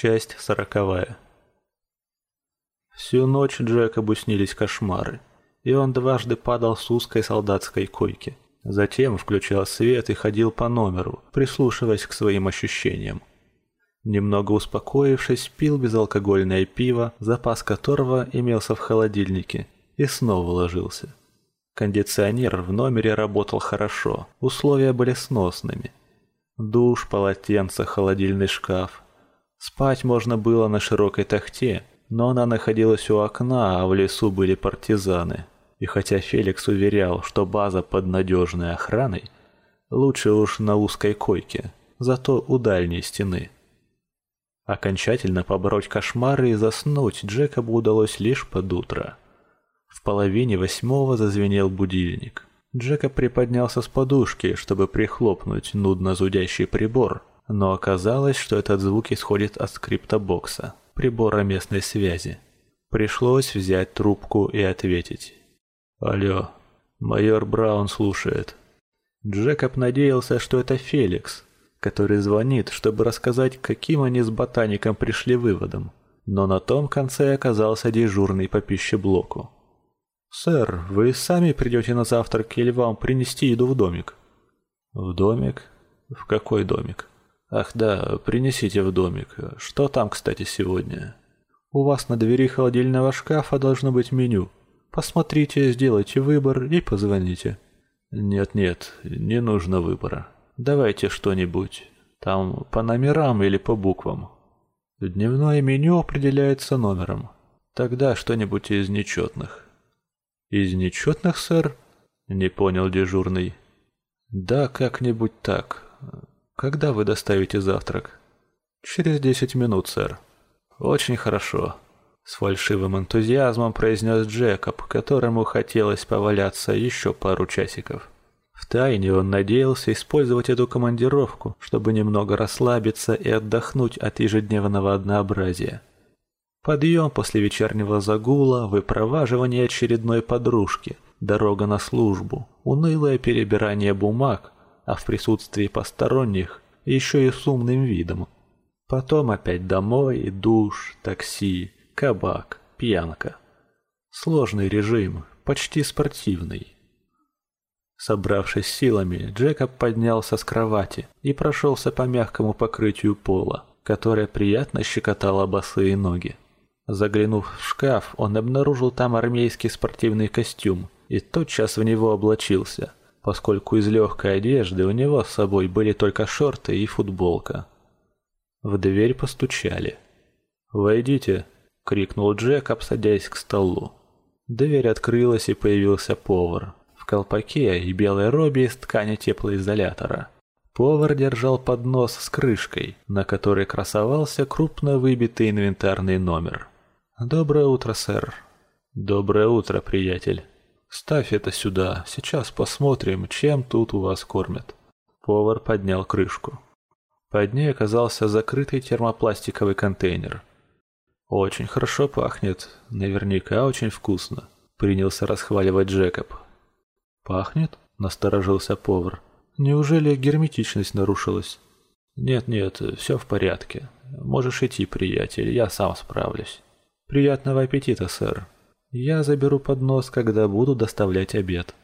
Часть сороковая. Всю ночь Джекобу снились кошмары, и он дважды падал с узкой солдатской койки. Затем включал свет и ходил по номеру, прислушиваясь к своим ощущениям. Немного успокоившись, пил безалкогольное пиво, запас которого имелся в холодильнике, и снова ложился. Кондиционер в номере работал хорошо, условия были сносными. Душ, полотенце, холодильный шкаф – Спать можно было на широкой тахте, но она находилась у окна, а в лесу были партизаны. И хотя Феликс уверял, что база под надежной охраной, лучше уж на узкой койке, зато у дальней стены. Окончательно побороть кошмары и заснуть Джекобу удалось лишь под утро. В половине восьмого зазвенел будильник. Джекоб приподнялся с подушки, чтобы прихлопнуть нудно зудящий прибор, но оказалось, что этот звук исходит от скриптобокса, прибора местной связи. Пришлось взять трубку и ответить. «Алло, майор Браун слушает». Джекоб надеялся, что это Феликс, который звонит, чтобы рассказать, каким они с ботаником пришли выводом. Но на том конце оказался дежурный по пищеблоку. «Сэр, вы сами придете на завтрак или вам принести еду в домик?» «В домик? В какой домик?» Ах да, принесите в домик. Что там, кстати, сегодня? У вас на двери холодильного шкафа должно быть меню. Посмотрите, сделайте выбор и позвоните. Нет-нет, не нужно выбора. Давайте что-нибудь. Там по номерам или по буквам. Дневное меню определяется номером. Тогда что-нибудь из нечетных. Из нечетных, сэр? Не понял дежурный. Да, как-нибудь так. «Когда вы доставите завтрак?» «Через десять минут, сэр». «Очень хорошо», — с фальшивым энтузиазмом произнес Джекоб, которому хотелось поваляться еще пару часиков. Втайне он надеялся использовать эту командировку, чтобы немного расслабиться и отдохнуть от ежедневного однообразия. Подъем после вечернего загула, выпроваживание очередной подружки, дорога на службу, унылое перебирание бумаг, а в присутствии посторонних еще и с умным видом. Потом опять домой, душ, такси, кабак, пьянка. Сложный режим, почти спортивный. Собравшись силами, Джекоб поднялся с кровати и прошелся по мягкому покрытию пола, которое приятно щекотало босые ноги. Заглянув в шкаф, он обнаружил там армейский спортивный костюм и тотчас в него облачился – поскольку из легкой одежды у него с собой были только шорты и футболка. В дверь постучали. «Войдите!» — крикнул Джек, обсадясь к столу. Дверь открылась и появился повар в колпаке и белой робе из ткани теплоизолятора. Повар держал поднос с крышкой, на которой красовался крупно выбитый инвентарный номер. «Доброе утро, сэр». «Доброе утро, приятель». «Ставь это сюда, сейчас посмотрим, чем тут у вас кормят». Повар поднял крышку. Под ней оказался закрытый термопластиковый контейнер. «Очень хорошо пахнет, наверняка очень вкусно», — принялся расхваливать Джекоб. «Пахнет?» — насторожился повар. «Неужели герметичность нарушилась?» «Нет-нет, все в порядке. Можешь идти, приятель, я сам справлюсь». «Приятного аппетита, сэр», я заберу поднос, когда буду доставлять обед.